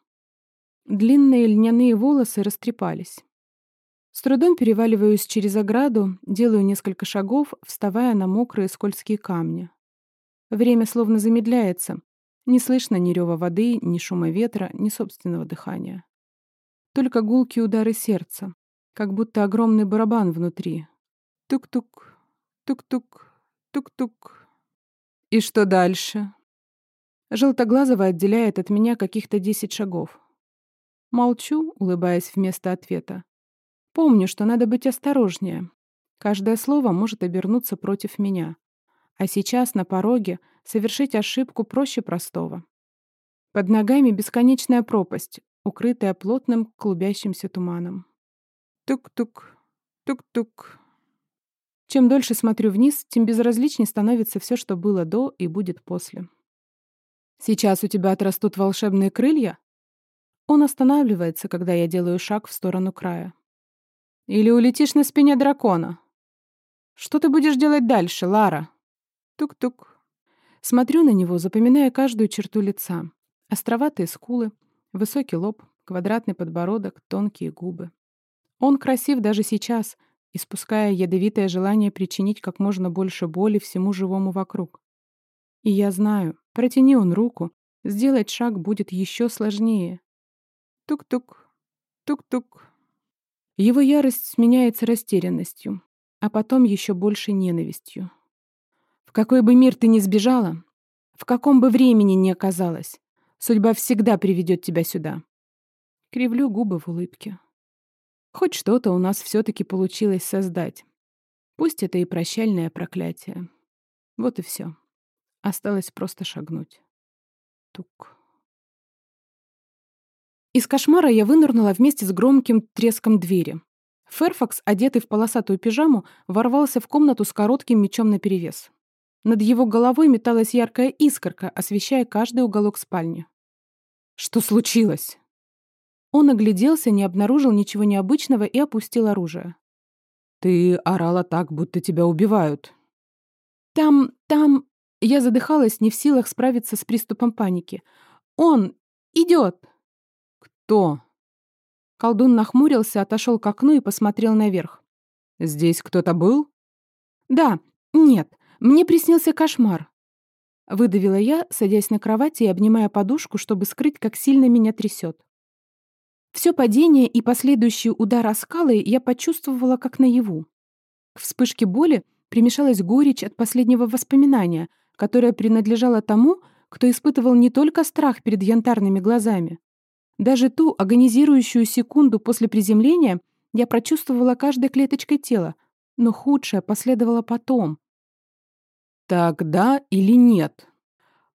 Длинные льняные волосы растрепались. С трудом переваливаюсь через ограду, делаю несколько шагов, вставая на мокрые скользкие камни. Время словно замедляется. Не слышно ни рева воды, ни шума ветра, ни собственного дыхания. Только гулкие удары сердца, как будто огромный барабан внутри. Тук-тук, тук-тук, тук-тук. И что дальше? Желтоглазого отделяет от меня каких-то десять шагов. Молчу, улыбаясь вместо ответа. Помню, что надо быть осторожнее. Каждое слово может обернуться против меня. А сейчас на пороге совершить ошибку проще простого. Под ногами бесконечная пропасть, укрытая плотным клубящимся туманом. Тук-тук, тук-тук. Чем дольше смотрю вниз, тем безразличнее становится все, что было до и будет после. «Сейчас у тебя отрастут волшебные крылья?» Он останавливается, когда я делаю шаг в сторону края. «Или улетишь на спине дракона?» «Что ты будешь делать дальше, Лара?» Тук-тук. Смотрю на него, запоминая каждую черту лица. Островатые скулы, высокий лоб, квадратный подбородок, тонкие губы. Он красив даже сейчас, испуская ядовитое желание причинить как можно больше боли всему живому вокруг. И я знаю, протяни он руку, сделать шаг будет еще сложнее. Тук-тук, тук-тук. Его ярость сменяется растерянностью, а потом еще больше ненавистью. В какой бы мир ты ни сбежала, в каком бы времени ни оказалась, судьба всегда приведет тебя сюда. Кривлю губы в улыбке. Хоть что-то у нас все-таки получилось создать. Пусть это и прощальное проклятие. Вот и все. Осталось просто шагнуть. Тук. Из кошмара я вынырнула вместе с громким треском двери. Ферфакс, одетый в полосатую пижаму, ворвался в комнату с коротким мечом наперевес. Над его головой металась яркая искорка, освещая каждый уголок спальни. «Что случилось?» Он огляделся, не обнаружил ничего необычного и опустил оружие. «Ты орала так, будто тебя убивают». «Там... там...» Я задыхалась, не в силах справиться с приступом паники. «Он... идет!» «Кто?» Колдун нахмурился, отошел к окну и посмотрел наверх. «Здесь кто-то был?» «Да. Нет. Мне приснился кошмар. Выдавила я, садясь на кровати и обнимая подушку, чтобы скрыть, как сильно меня трясет. Все падение и последующий удар о скалы я почувствовала как наяву. К вспышке боли примешалась горечь от последнего воспоминания, которое принадлежало тому, кто испытывал не только страх перед янтарными глазами. Даже ту агонизирующую секунду после приземления я прочувствовала каждой клеточкой тела, но худшее последовало потом, Так да или нет?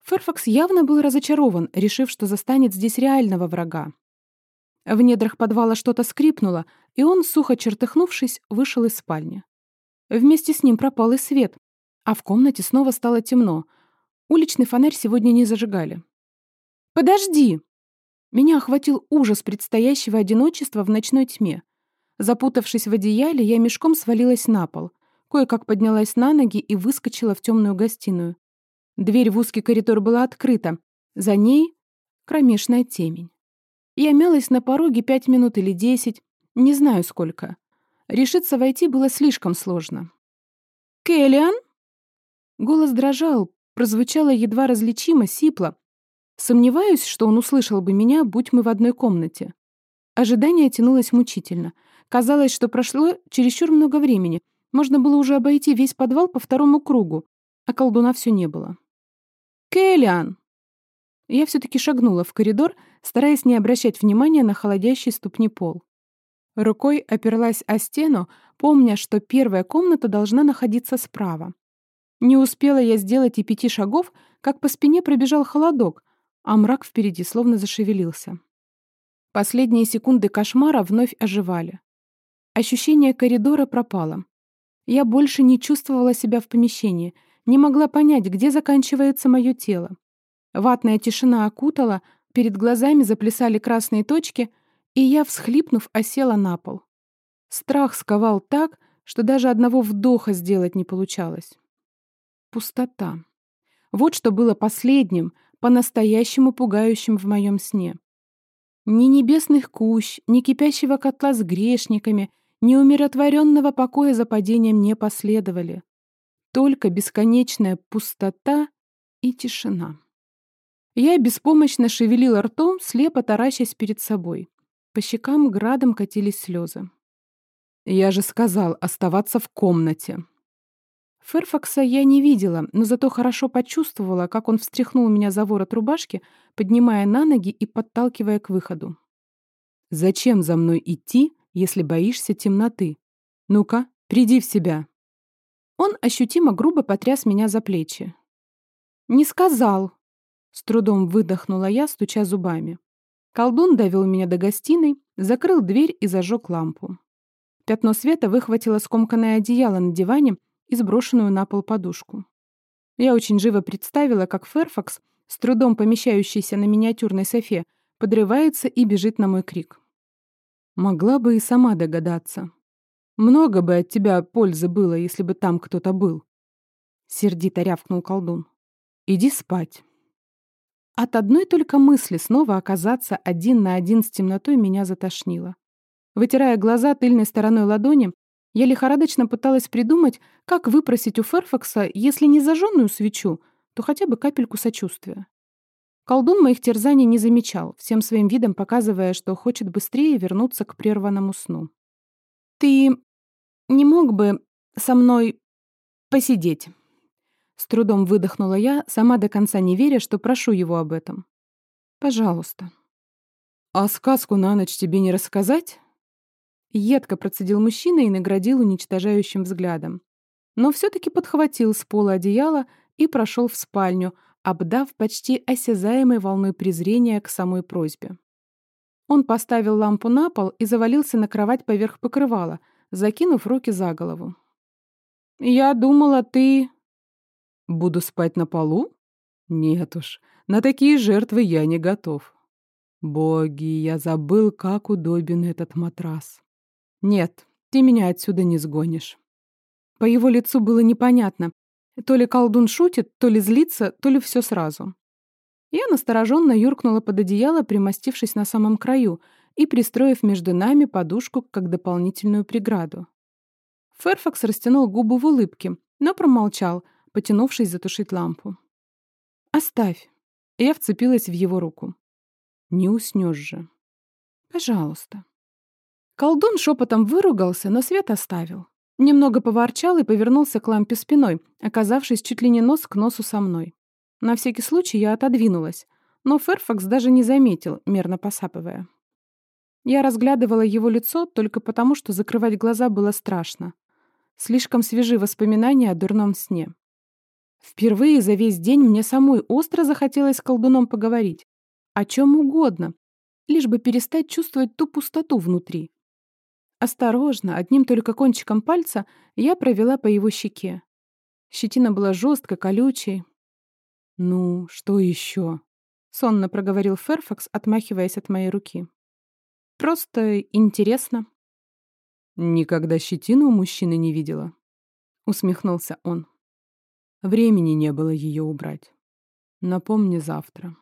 Ферфакс явно был разочарован, решив, что застанет здесь реального врага. В недрах подвала что-то скрипнуло, и он, сухо чертыхнувшись, вышел из спальни. Вместе с ним пропал и свет, а в комнате снова стало темно. Уличный фонарь сегодня не зажигали. «Подожди!» Меня охватил ужас предстоящего одиночества в ночной тьме. Запутавшись в одеяле, я мешком свалилась на пол. Кое-как поднялась на ноги и выскочила в темную гостиную. Дверь в узкий коридор была открыта. За ней — кромешная темень. Я мялась на пороге пять минут или десять, не знаю сколько. Решиться войти было слишком сложно. «Кэллиан?» Голос дрожал, прозвучало едва различимо, сипло. Сомневаюсь, что он услышал бы меня, будь мы в одной комнате. Ожидание тянулось мучительно. Казалось, что прошло чересчур много времени. Можно было уже обойти весь подвал по второму кругу, а колдуна все не было. «Кэллиан!» Я все-таки шагнула в коридор, стараясь не обращать внимания на холодящий ступни пол. Рукой оперлась о стену, помня, что первая комната должна находиться справа. Не успела я сделать и пяти шагов, как по спине пробежал холодок, а мрак впереди словно зашевелился. Последние секунды кошмара вновь оживали. Ощущение коридора пропало. Я больше не чувствовала себя в помещении, не могла понять, где заканчивается мое тело. Ватная тишина окутала, перед глазами заплясали красные точки, и я, всхлипнув, осела на пол. Страх сковал так, что даже одного вдоха сделать не получалось. Пустота. Вот что было последним, по-настоящему пугающим в моем сне. Ни небесных кущ, ни кипящего котла с грешниками, ни умиротворенного покоя за падением не последовали. Только бесконечная пустота и тишина. Я беспомощно шевелила ртом, слепо таращась перед собой. По щекам градом катились слезы. «Я же сказал оставаться в комнате». Ферфакса я не видела, но зато хорошо почувствовала, как он встряхнул меня за ворот рубашки, поднимая на ноги и подталкивая к выходу. «Зачем за мной идти, если боишься темноты? Ну-ка, приди в себя!» Он ощутимо грубо потряс меня за плечи. «Не сказал!» С трудом выдохнула я, стуча зубами. Колдун довел меня до гостиной, закрыл дверь и зажег лампу. Пятно света выхватило скомканное одеяло на диване и сброшенную на пол подушку. Я очень живо представила, как Ферфакс, с трудом помещающийся на миниатюрной софе, подрывается и бежит на мой крик. Могла бы и сама догадаться. Много бы от тебя пользы было, если бы там кто-то был. Сердито рявкнул колдун. Иди спать. От одной только мысли снова оказаться один на один с темнотой меня затошнило. Вытирая глаза тыльной стороной ладони, я лихорадочно пыталась придумать, как выпросить у Ферфакса, если не зажженную свечу, то хотя бы капельку сочувствия. Колдун моих терзаний не замечал, всем своим видом показывая, что хочет быстрее вернуться к прерванному сну. «Ты не мог бы со мной посидеть?» С трудом выдохнула я, сама до конца не веря, что прошу его об этом. «Пожалуйста». «А сказку на ночь тебе не рассказать?» Едко процедил мужчина и наградил уничтожающим взглядом. Но все таки подхватил с пола одеяло и прошел в спальню, обдав почти осязаемой волной презрения к самой просьбе. Он поставил лампу на пол и завалился на кровать поверх покрывала, закинув руки за голову. «Я думала, ты...» Буду спать на полу? Нет уж, на такие жертвы я не готов. Боги, я забыл, как удобен этот матрас. Нет, ты меня отсюда не сгонишь. По его лицу было непонятно. То ли колдун шутит, то ли злится, то ли все сразу. Я настороженно юркнула под одеяло, примостившись на самом краю и пристроив между нами подушку как дополнительную преграду. Ферфакс растянул губы в улыбке, но промолчал, потянувшись затушить лампу. «Оставь!» Я вцепилась в его руку. «Не уснешь же!» «Пожалуйста!» Колдун шепотом выругался, но свет оставил. Немного поворчал и повернулся к лампе спиной, оказавшись чуть ли не нос к носу со мной. На всякий случай я отодвинулась, но Ферфакс даже не заметил, мерно посапывая. Я разглядывала его лицо только потому, что закрывать глаза было страшно. Слишком свежи воспоминания о дурном сне. Впервые за весь день мне самой остро захотелось с колдуном поговорить. О чем угодно, лишь бы перестать чувствовать ту пустоту внутри. Осторожно, одним только кончиком пальца, я провела по его щеке. Щетина была жесткой, колючей. «Ну, что еще?» — сонно проговорил Ферфакс, отмахиваясь от моей руки. «Просто интересно». «Никогда щетину у мужчины не видела?» — усмехнулся он. Времени не было ее убрать. Напомни завтра.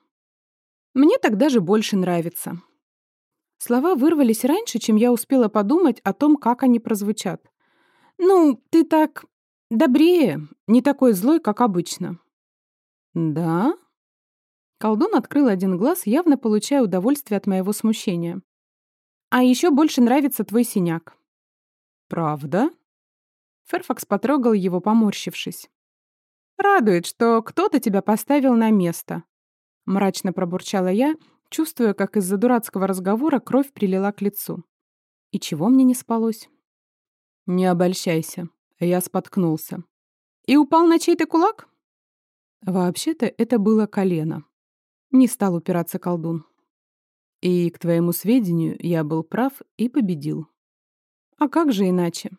Мне так даже больше нравится. Слова вырвались раньше, чем я успела подумать о том, как они прозвучат. Ну, ты так добрее, не такой злой, как обычно. Да? Колдун открыл один глаз, явно получая удовольствие от моего смущения. А еще больше нравится твой синяк. Правда? Ферфакс потрогал его, поморщившись. Радует, что кто-то тебя поставил на место. Мрачно пробурчала я, чувствуя, как из-за дурацкого разговора кровь прилила к лицу. И чего мне не спалось? Не обольщайся. Я споткнулся. И упал на чей-то кулак? Вообще-то это было колено. Не стал упираться колдун. И, к твоему сведению, я был прав и победил. А как же иначе?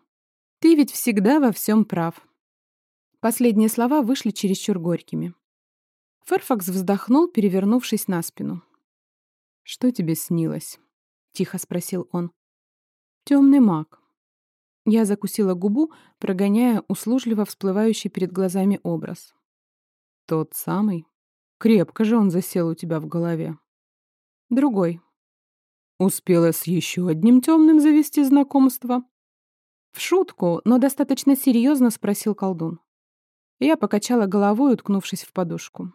Ты ведь всегда во всем прав. Последние слова вышли чересчур горькими. Ферфакс вздохнул, перевернувшись на спину. «Что тебе снилось?» — тихо спросил он. «Темный маг». Я закусила губу, прогоняя услужливо всплывающий перед глазами образ. «Тот самый? Крепко же он засел у тебя в голове». «Другой». «Успела с еще одним темным завести знакомство?» В шутку, но достаточно серьезно спросил колдун. Я покачала головой, уткнувшись в подушку.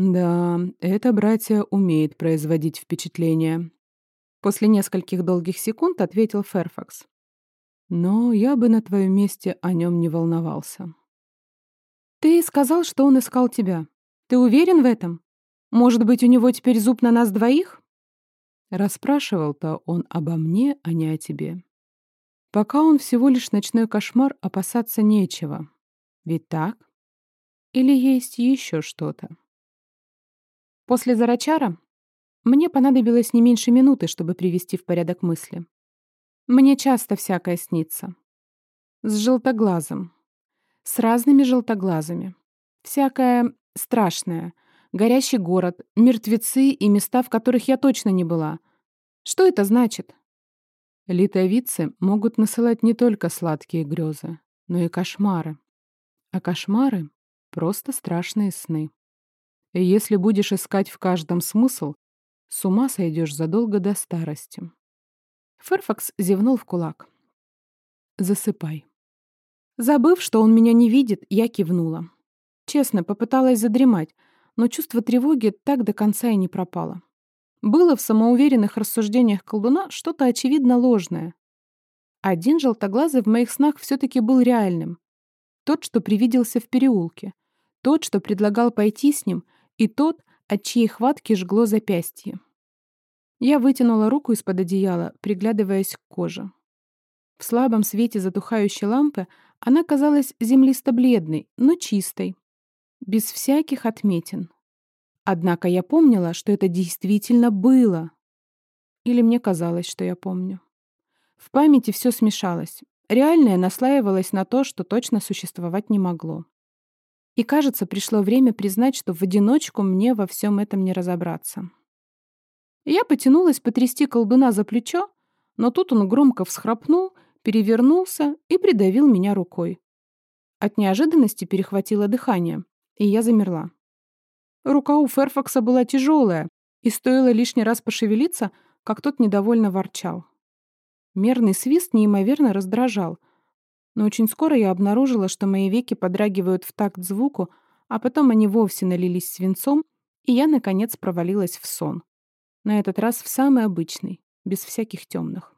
«Да, это братья умеет производить впечатление», — после нескольких долгих секунд ответил Ферфакс. «Но я бы на твоем месте о нем не волновался». «Ты сказал, что он искал тебя. Ты уверен в этом? Может быть, у него теперь зуб на нас двоих?» Расспрашивал-то он обо мне, а не о тебе. Пока он всего лишь ночной кошмар, опасаться нечего. Ведь так? Или есть еще что-то? После Зарачара мне понадобилось не меньше минуты, чтобы привести в порядок мысли. Мне часто всякое снится. С желтоглазым. С разными желтоглазыми. Всякое страшное. Горящий город, мертвецы и места, в которых я точно не была. Что это значит? Литовицы могут насылать не только сладкие грезы, но и кошмары. А кошмары — просто страшные сны. И если будешь искать в каждом смысл, с ума сойдешь задолго до старости. Ферфакс зевнул в кулак. «Засыпай». Забыв, что он меня не видит, я кивнула. Честно, попыталась задремать, но чувство тревоги так до конца и не пропало. Было в самоуверенных рассуждениях колдуна что-то очевидно ложное. Один желтоглазый в моих снах все-таки был реальным. Тот, что привиделся в переулке. Тот, что предлагал пойти с ним, и тот, от чьей хватки жгло запястье. Я вытянула руку из-под одеяла, приглядываясь к коже. В слабом свете затухающей лампы она казалась землисто-бледной, но чистой, без всяких отметин. Однако я помнила, что это действительно было. Или мне казалось, что я помню. В памяти все смешалось. Реальное наслаивалось на то, что точно существовать не могло. И, кажется, пришло время признать, что в одиночку мне во всем этом не разобраться. Я потянулась потрясти колдуна за плечо, но тут он громко всхрапнул, перевернулся и придавил меня рукой. От неожиданности перехватило дыхание, и я замерла. Рука у Ферфакса была тяжелая, и стоило лишний раз пошевелиться, как тот недовольно ворчал. Мерный свист неимоверно раздражал. Но очень скоро я обнаружила, что мои веки подрагивают в такт звуку, а потом они вовсе налились свинцом, и я, наконец, провалилась в сон. На этот раз в самый обычный, без всяких темных.